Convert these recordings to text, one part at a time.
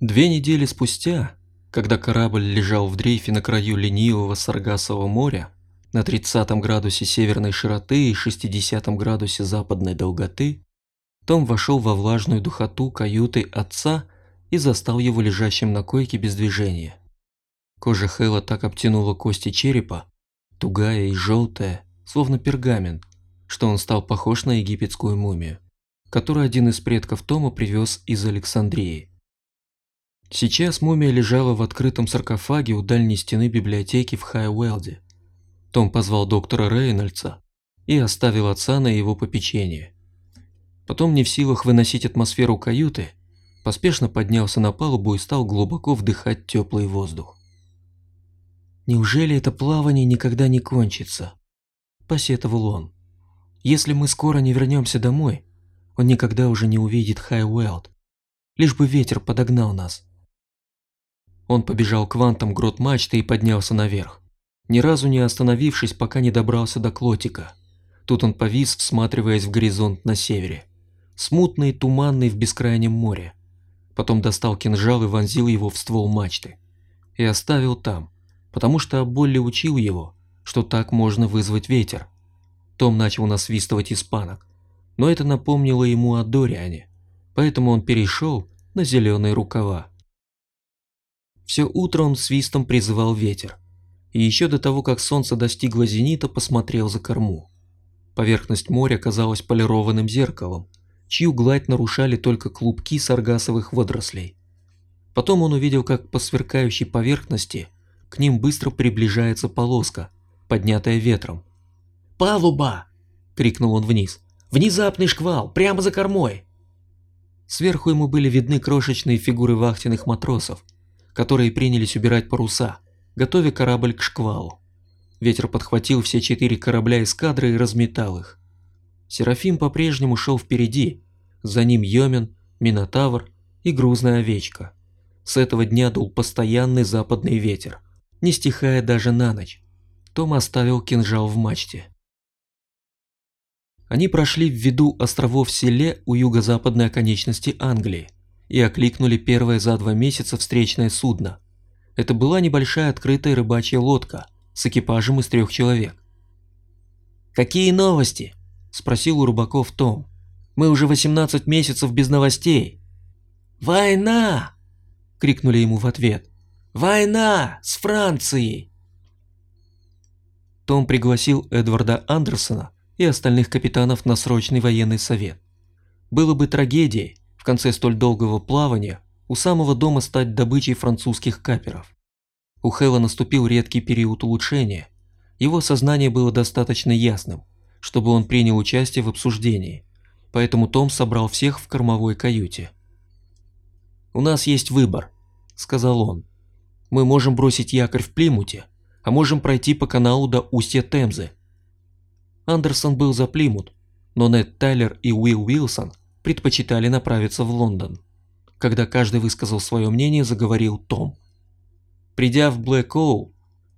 Две недели спустя, когда корабль лежал в дрейфе на краю ленивого Саргасового моря, на 30 градусе северной широты и 60 градусе западной долготы, Том вошел во влажную духоту каюты отца и застал его лежащим на койке без движения. Кожа Хэла так обтянула кости черепа, тугая и желтая, словно пергамент, что он стал похож на египетскую мумию, которую один из предков Тома привез из Александрии. Сейчас мумия лежала в открытом саркофаге у дальней стены библиотеки в Хайуэлде. Том позвал доктора Рейнольдса и оставил отца на его попечение. Потом, не в силах выносить атмосферу каюты, поспешно поднялся на палубу и стал глубоко вдыхать теплый воздух. «Неужели это плавание никогда не кончится?» – посетовал он. «Если мы скоро не вернемся домой, он никогда уже не увидит Хайуэлд. Лишь бы ветер подогнал нас. Он побежал к вантам грот мачты и поднялся наверх, ни разу не остановившись, пока не добрался до Клотика. Тут он повис, всматриваясь в горизонт на севере, смутный и туманный в бескрайнем море. Потом достал кинжал и вонзил его в ствол мачты. И оставил там, потому что Аболли учил его, что так можно вызвать ветер. Том начал насвистывать испанок, но это напомнило ему о Дориане, поэтому он перешел на зеленые рукава. Все утро он свистом призывал ветер. И еще до того, как солнце достигло зенита, посмотрел за корму. Поверхность моря казалась полированным зеркалом, чью гладь нарушали только клубки саргасовых водорослей. Потом он увидел, как по сверкающей поверхности к ним быстро приближается полоска, поднятая ветром. «Палуба!» – крикнул он вниз. «Внезапный шквал, прямо за кормой!» Сверху ему были видны крошечные фигуры вахтенных матросов – которые принялись убирать паруса, готовя корабль к шквалу. Ветер подхватил все четыре корабля эскадры и разметал их. Серафим по-прежнему шел впереди, за ним Йомен, Минотавр и грузная овечка. С этого дня дул постоянный западный ветер, не стихая даже на ночь. Том оставил кинжал в мачте. Они прошли в виду островов Селе у юго-западной оконечности Англии и окликнули первое за два месяца встречное судно. Это была небольшая открытая рыбачья лодка с экипажем из трех человек. «Какие новости?» – спросил у рыбаков Том. «Мы уже 18 месяцев без новостей». «Война!» – крикнули ему в ответ. «Война! С Францией!» Том пригласил Эдварда Андерсона и остальных капитанов на срочный военный совет. Было бы трагедией, конце столь долгого плавания у самого дома стать добычей французских каперов. У Хэла наступил редкий период улучшения. Его сознание было достаточно ясным, чтобы он принял участие в обсуждении, поэтому Том собрал всех в кормовой каюте. «У нас есть выбор», — сказал он. «Мы можем бросить якорь в Плимуте, а можем пройти по каналу до устья Темзы». Андерсон был за Плимут, но Нед Тайлер и Уилл Уилсон предпочитали направиться в Лондон. Когда каждый высказал свое мнение, заговорил Том. Придя в Блэк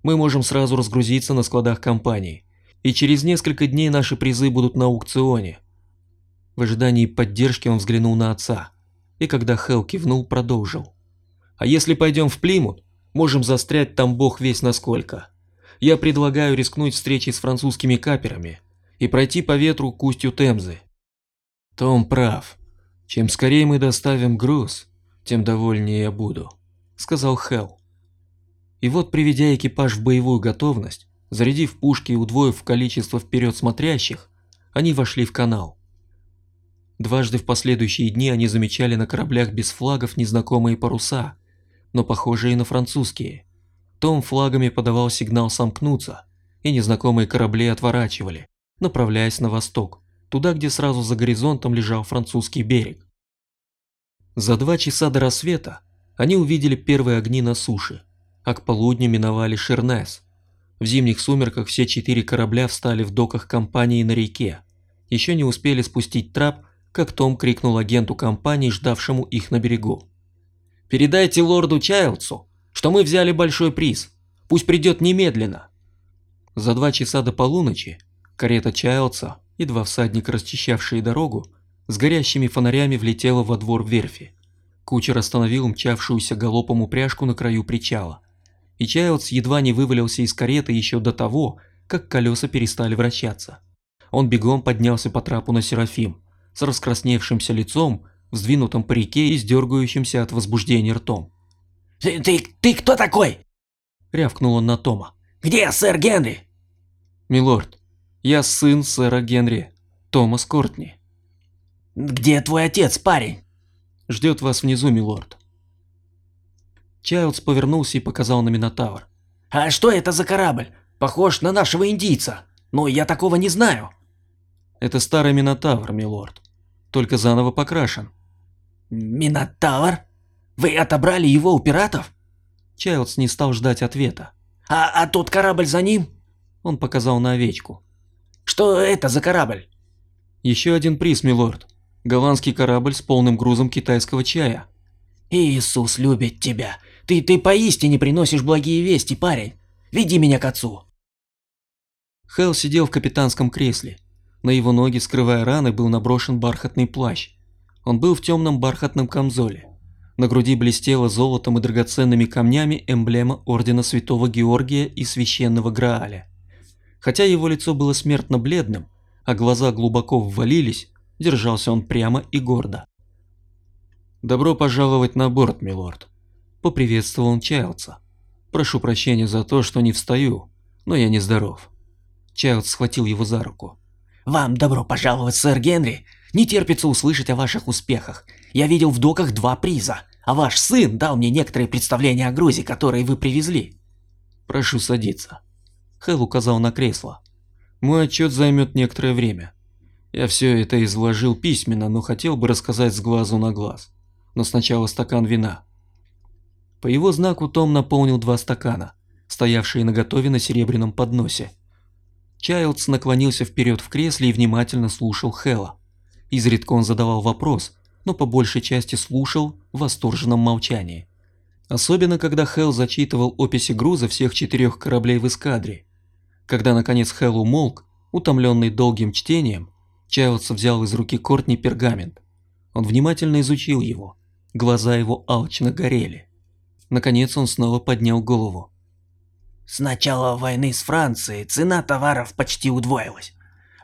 мы можем сразу разгрузиться на складах компании, и через несколько дней наши призы будут на аукционе. В ожидании поддержки он взглянул на отца, и когда Хелл кивнул, продолжил. А если пойдем в Плимут, можем застрять там бог весь насколько. Я предлагаю рискнуть встречей с французскими каперами и пройти по ветру к устью Темзы. Том прав. Чем скорее мы доставим груз, тем довольнее я буду, сказал Хелл. И вот, приведя экипаж в боевую готовность, зарядив пушки и удвоив количество вперед смотрящих, они вошли в канал. Дважды в последующие дни они замечали на кораблях без флагов незнакомые паруса, но похожие на французские. Том флагами подавал сигнал сомкнуться, и незнакомые корабли отворачивали, направляясь на восток туда, где сразу за горизонтом лежал французский берег. За два часа до рассвета они увидели первые огни на суше, а к полудню миновали Шернес. В зимних сумерках все четыре корабля встали в доках компании на реке. Еще не успели спустить трап, как Том крикнул агенту компании, ждавшему их на берегу. «Передайте лорду Чайлдсу, что мы взяли большой приз. Пусть придет немедленно». За два часа до полуночи карета Чайлдса и два всадника, расчищавшие дорогу, с горящими фонарями влетела во двор верфи. Кучер остановил мчавшуюся галопом упряжку на краю причала. И Чайлдс едва не вывалился из кареты еще до того, как колеса перестали вращаться. Он бегом поднялся по трапу на Серафим, с раскрасневшимся лицом, вздвинутым по реке и сдергающимся от возбуждения ртом. «Ты, ты, ты кто такой?» – рявкнул он на Тома. «Где сэр Генри?» «Милорд, я сын сэра Генри, Томас Кортни». «Где твой отец, парень?» «Ждет вас внизу, милорд». Чайлдс повернулся и показал на Минотавр. «А что это за корабль? Похож на нашего индийца. Но я такого не знаю». «Это старый Минотавр, милорд. Только заново покрашен». «Минотавр? Вы отобрали его у пиратов?» Чайлдс не стал ждать ответа. «А, а тот корабль за ним?» Он показал на овечку. «Что это за корабль?» «Еще один приз, милорд. Голландский корабль с полным грузом китайского чая». «Иисус любит тебя. Ты, ты поистине приносишь благие вести, парень. Веди меня к отцу». Хелл сидел в капитанском кресле. На его ноги, скрывая раны, был наброшен бархатный плащ. Он был в темном бархатном камзоле. На груди блестела золотом и драгоценными камнями эмблема Ордена Святого Георгия и Священного Грааля. Хотя его лицо было смертно бледным, а глаза глубоко ввалились, держался он прямо и гордо. «Добро пожаловать на борт, милорд», – поприветствовал он Чайлдса. «Прошу прощения за то, что не встаю, но я нездоров». Чайлдс схватил его за руку. «Вам добро пожаловать, сэр Генри. Не терпится услышать о ваших успехах. Я видел в доках два приза, а ваш сын дал мне некоторые представления о грузе, которые вы привезли». «Прошу садиться». Хэл указал на кресло. «Мой отчет займет некоторое время. Я все это изложил письменно, но хотел бы рассказать с глазу на глаз. Но сначала стакан вина». По его знаку Том наполнил два стакана, стоявшие наготове на серебряном подносе. Чайлдс наклонился вперед в кресле и внимательно слушал Хэлла. Изредка он задавал вопрос, но по большей части слушал в восторженном молчании. Особенно, когда Хелл зачитывал описи груза всех четырех кораблей в эскадре. Когда наконец Хелл умолк, утомленный долгим чтением, Чайлдс взял из руки Кортни пергамент. Он внимательно изучил его, глаза его алчно горели. Наконец он снова поднял голову. С начала войны с Францией цена товаров почти удвоилась.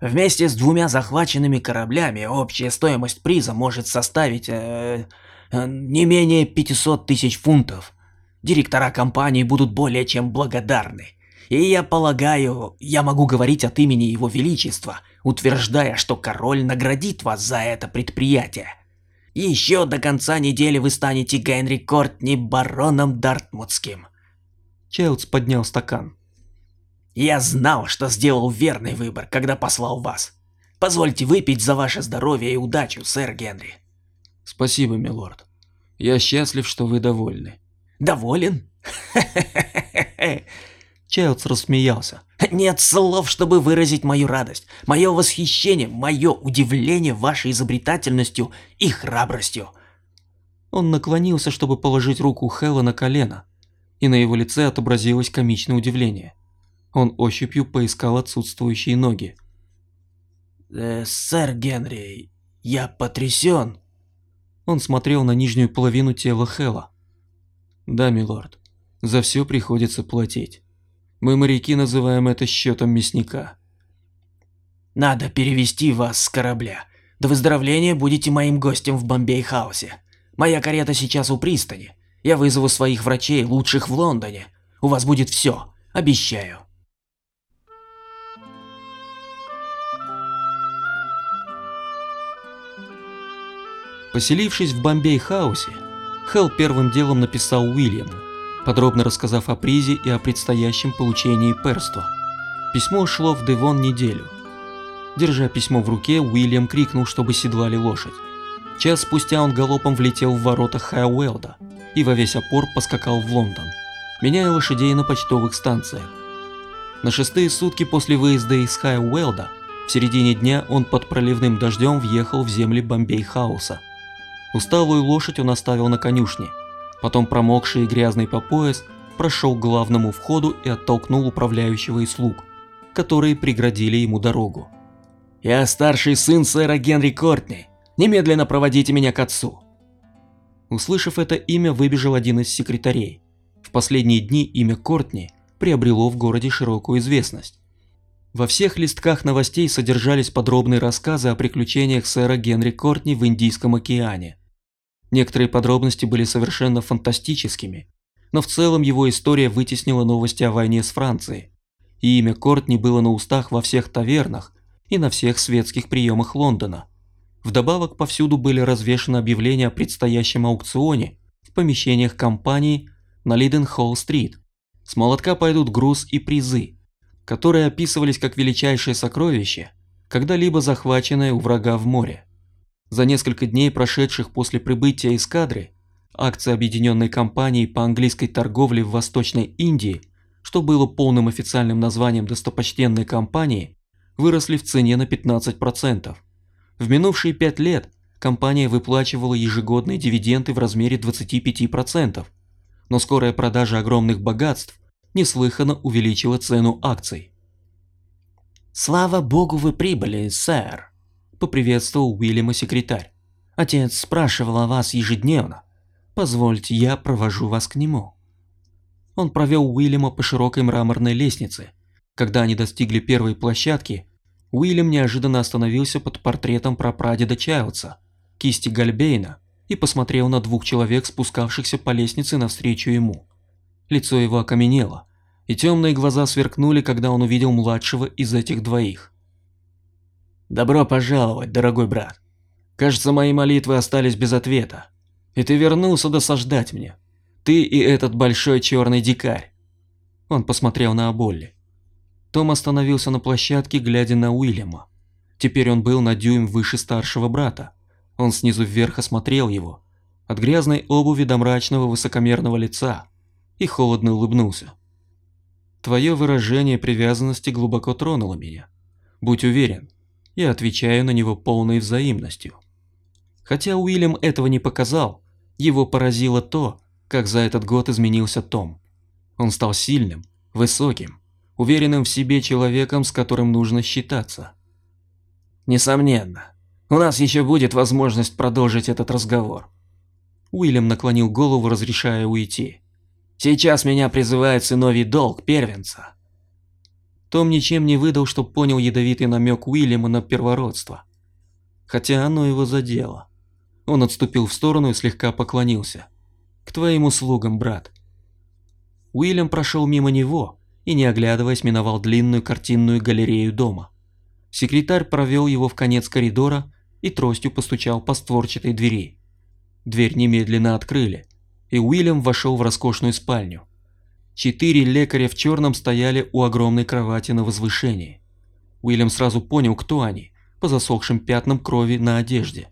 Вместе с двумя захваченными кораблями общая стоимость приза может составить э, э, не менее 500 тысяч фунтов. Директора компании будут более чем благодарны. И я полагаю, я могу говорить от имени Его Величества, утверждая, что король наградит вас за это предприятие. Еще до конца недели вы станете Генри Кортни бароном Дартмутским. Чайлдс поднял стакан. «Я знал, что сделал верный выбор, когда послал вас. Позвольте выпить за ваше здоровье и удачу, сэр Генри». «Спасибо, милорд. Я счастлив, что вы довольны». «Доволен?» Чайлдс рассмеялся. «Нет слов, чтобы выразить мою радость, мое восхищение, мое удивление вашей изобретательностью и храбростью». Он наклонился, чтобы положить руку Хэлла на колено, и на его лице отобразилось комичное удивление. Он ощупью поискал отсутствующие ноги. «Э, «Сэр Генри, я потрясен». Он смотрел на нижнюю половину тела Хэла. «Да, милорд, за все приходится платить. Мы, моряки, называем это счетом мясника». «Надо перевести вас с корабля. До выздоровления будете моим гостем в Бомбей-хаусе. Моя карета сейчас у пристани. Я вызову своих врачей, лучших в Лондоне. У вас будет все, обещаю. Поселившись в Бомбей-хаусе, Хэл первым делом написал Уильяму, подробно рассказав о призе и о предстоящем получении пэрства. Письмо шло в Девон неделю. Держа письмо в руке, Уильям крикнул, чтобы седлали лошадь. Час спустя он галопом влетел в ворота Хайуэлда – и во весь опор поскакал в Лондон, меняя лошадей на почтовых станциях. На шестые сутки после выезда из Хайуэлда, в середине дня он под проливным дождем въехал в земли Бомбей-хауса. Усталую лошадь он оставил на конюшне, потом промокший и грязный по пояс, прошел к главному входу и оттолкнул управляющего и слуг, которые преградили ему дорогу. «Я старший сын сэра Генри Кортни. Немедленно проводите меня к отцу». Услышав это имя, выбежал один из секретарей. В последние дни имя Кортни приобрело в городе широкую известность. Во всех листках новостей содержались подробные рассказы о приключениях сэра Генри Кортни в Индийском океане. Некоторые подробности были совершенно фантастическими, но в целом его история вытеснила новости о войне с Францией. И имя Кортни было на устах во всех тавернах и на всех светских приемах Лондона. Вдобавок повсюду были развешаны объявления о предстоящем аукционе в помещениях компании на Лиден-Холл-стрит. С молотка пойдут груз и призы, которые описывались как величайшее сокровище, когда-либо захваченное у врага в море. За несколько дней, прошедших после прибытия эскадры, акции объединенной компании по английской торговле в Восточной Индии, что было полным официальным названием достопочтенной компании, выросли в цене на 15%. В минувшие пять лет компания выплачивала ежегодные дивиденды в размере 25%, но скорая продажа огромных богатств неслыханно увеличила цену акций. «Слава богу, вы прибыли, сэр», – поприветствовал Уильяма секретарь. «Отец спрашивал о вас ежедневно. Позвольте, я провожу вас к нему». Он провел Уильяма по широкой мраморной лестнице. Когда они достигли первой площадки, Уильям неожиданно остановился под портретом прапрадеда Чайлдса, кисти Гальбейна, и посмотрел на двух человек, спускавшихся по лестнице навстречу ему. Лицо его окаменело, и темные глаза сверкнули, когда он увидел младшего из этих двоих. «Добро пожаловать, дорогой брат. Кажется, мои молитвы остались без ответа, и ты вернулся досаждать мне. Ты и этот большой черный дикарь». Он посмотрел на Аболли. Том остановился на площадке, глядя на Уильяма. Теперь он был на дюйм выше старшего брата. Он снизу вверх осмотрел его, от грязной обуви до мрачного высокомерного лица, и холодно улыбнулся. Твое выражение привязанности глубоко тронуло меня. Будь уверен, я отвечаю на него полной взаимностью. Хотя Уильям этого не показал, его поразило то, как за этот год изменился Том. Он стал сильным, высоким, уверенным в себе человеком, с которым нужно считаться. Несомненно. У нас еще будет возможность продолжить этот разговор. Уильям наклонил голову, разрешая уйти. Сейчас меня призывает сыновий долг первенца. Том ничем не выдал, что понял ядовитый намек Уильяма на первородство. Хотя оно его задело. Он отступил в сторону и слегка поклонился. «К твоим услугам, брат». Уильям прошел мимо него, и, не оглядываясь, миновал длинную картинную галерею дома. Секретарь провел его в конец коридора и тростью постучал по створчатой двери. Дверь немедленно открыли, и Уильям вошел в роскошную спальню. Четыре лекаря в черном стояли у огромной кровати на возвышении. Уильям сразу понял, кто они, по засохшим пятнам крови на одежде.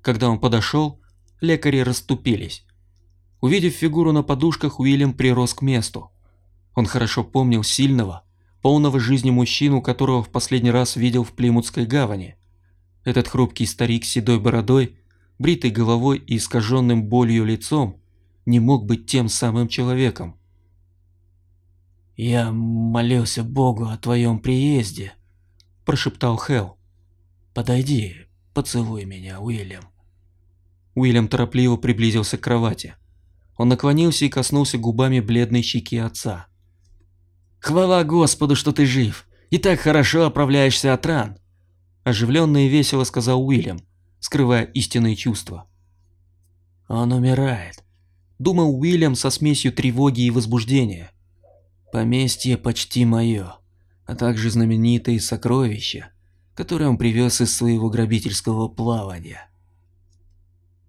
Когда он подошел, лекари расступились. Увидев фигуру на подушках, Уильям прирос к месту. Он хорошо помнил сильного, полного жизни мужчину, которого в последний раз видел в Плимутской гавани. Этот хрупкий старик с седой бородой, бритой головой и искаженным болью лицом не мог быть тем самым человеком. «Я молился Богу о твоем приезде», – прошептал Хелл. «Подойди, поцелуй меня, Уильям». Уильям торопливо приблизился к кровати. Он наклонился и коснулся губами бледной щеки отца. Хвала Господу, что ты жив и так хорошо оправляешься от ран. Оживленно и весело сказал Уильям, скрывая истинные чувства. Он умирает. Думал Уильям со смесью тревоги и возбуждения. Поместье почти мое, а также знаменитые сокровища, которые он привез из своего грабительского плавания.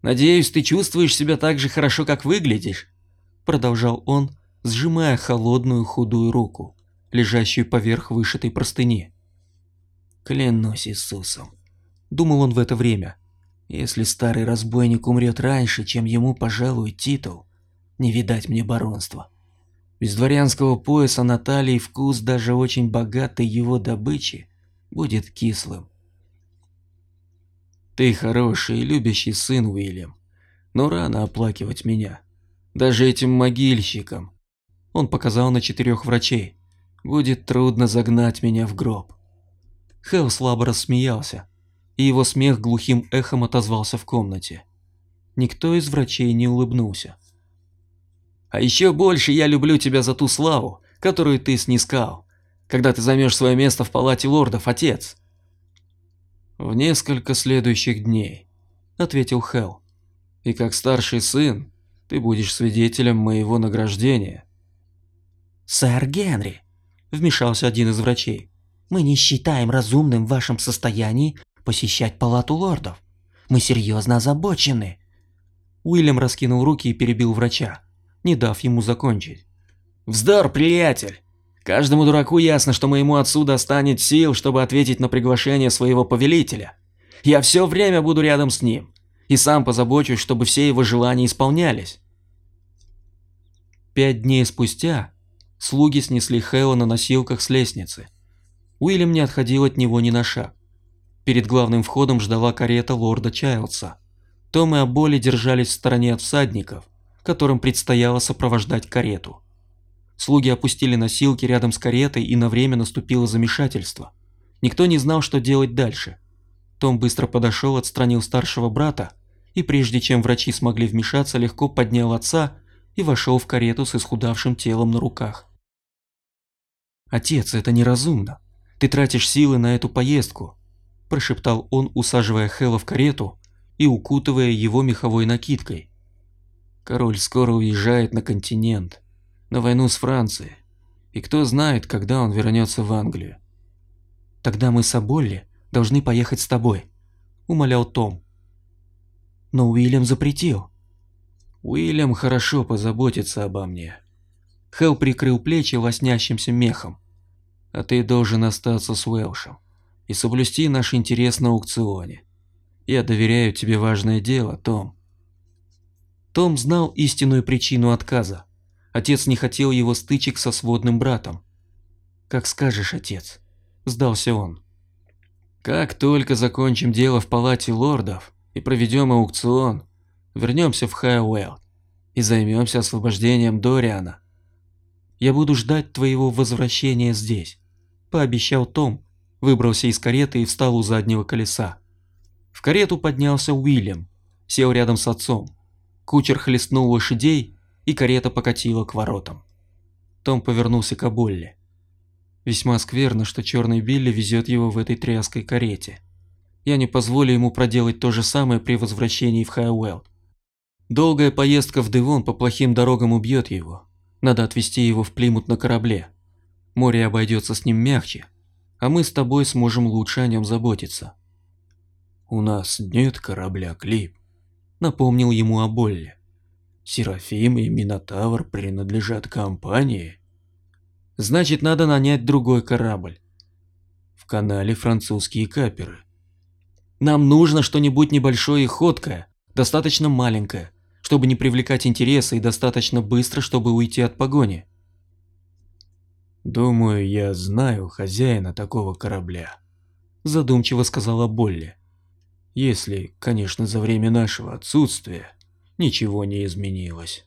«Надеюсь, ты чувствуешь себя так же хорошо, как выглядишь», – продолжал он, сжимая холодную худую руку, лежащую поверх вышитой простыни. «Клянусь Иисусом», — думал он в это время, — «если старый разбойник умрет раньше, чем ему пожалуй титул, не видать мне баронства. Без дворянского пояса на талии вкус даже очень богатой его добычи будет кислым. Ты хороший и любящий сын, Уильям, но рано оплакивать меня. Даже этим могильщикам, он показал на четырех врачей. Будет трудно загнать меня в гроб. Хелл слабо рассмеялся, и его смех глухим эхом отозвался в комнате. Никто из врачей не улыбнулся. «А еще больше я люблю тебя за ту славу, которую ты снискал, когда ты займешь свое место в палате лордов, отец». «В несколько следующих дней», — ответил Хелл. «И как старший сын, ты будешь свидетелем моего награждения». «Сэр Генри», — вмешался один из врачей, — «мы не считаем разумным в вашем состоянии посещать палату лордов. Мы серьезно озабочены». Уильям раскинул руки и перебил врача, не дав ему закончить. «Вздор, приятель! Каждому дураку ясно, что моему отцу достанет сил, чтобы ответить на приглашение своего повелителя. Я все время буду рядом с ним, и сам позабочусь, чтобы все его желания исполнялись». Пять дней спустя слуги снесли Хэла на носилках с лестницы. Уильям не отходил от него ни на шаг. Перед главным входом ждала карета лорда Чайлдса. Том и Аболи держались в стороне от всадников, которым предстояло сопровождать карету. Слуги опустили носилки рядом с каретой и на время наступило замешательство. Никто не знал, что делать дальше. Том быстро подошел, отстранил старшего брата и прежде чем врачи смогли вмешаться, легко поднял отца и вошел в карету с исхудавшим телом на руках. «Отец, это неразумно. Ты тратишь силы на эту поездку прошептал он, усаживая Хэла в карету и укутывая его меховой накидкой. Король скоро уезжает на континент, на войну с Францией, и кто знает, когда он вернется в Англию. Тогда мы с Аболли должны поехать с тобой, умолял Том. Но Уильям запретил. Уильям хорошо позаботится обо мне. Хэл прикрыл плечи лоснящимся мехом. А ты должен остаться с Уэлшем и соблюсти наш интерес на аукционе. Я доверяю тебе важное дело, Том. Том знал истинную причину отказа. Отец не хотел его стычек со сводным братом. «Как скажешь, отец», – сдался он. «Как только закончим дело в палате лордов и проведем аукцион, вернемся в Хайуэлл и займемся освобождением Дориана. Я буду ждать твоего возвращения здесь», – пообещал Том, выбрался из кареты и встал у заднего колеса. В карету поднялся Уильям, сел рядом с отцом. Кучер хлестнул лошадей, и карета покатила к воротам. Том повернулся к Аболле. Весьма скверно, что черный Билли везет его в этой тряской карете. Я не позволю ему проделать то же самое при возвращении в Хайуэлл. Долгая поездка в Девон по плохим дорогам убьет его. Надо отвезти его в Плимут на корабле. Море обойдется с ним мягче, а мы с тобой сможем лучше о нем заботиться. У нас нет корабля Клип, напомнил ему о Болле. Серафим и Минотавр принадлежат компании. Значит, надо нанять другой корабль. В канале французские каперы. Нам нужно что-нибудь небольшое и ходкое, достаточно маленькое, чтобы не привлекать интереса и достаточно быстро, чтобы уйти от погони. «Думаю, я знаю хозяина такого корабля», – задумчиво сказала Болли. «Если, конечно, за время нашего отсутствия ничего не изменилось».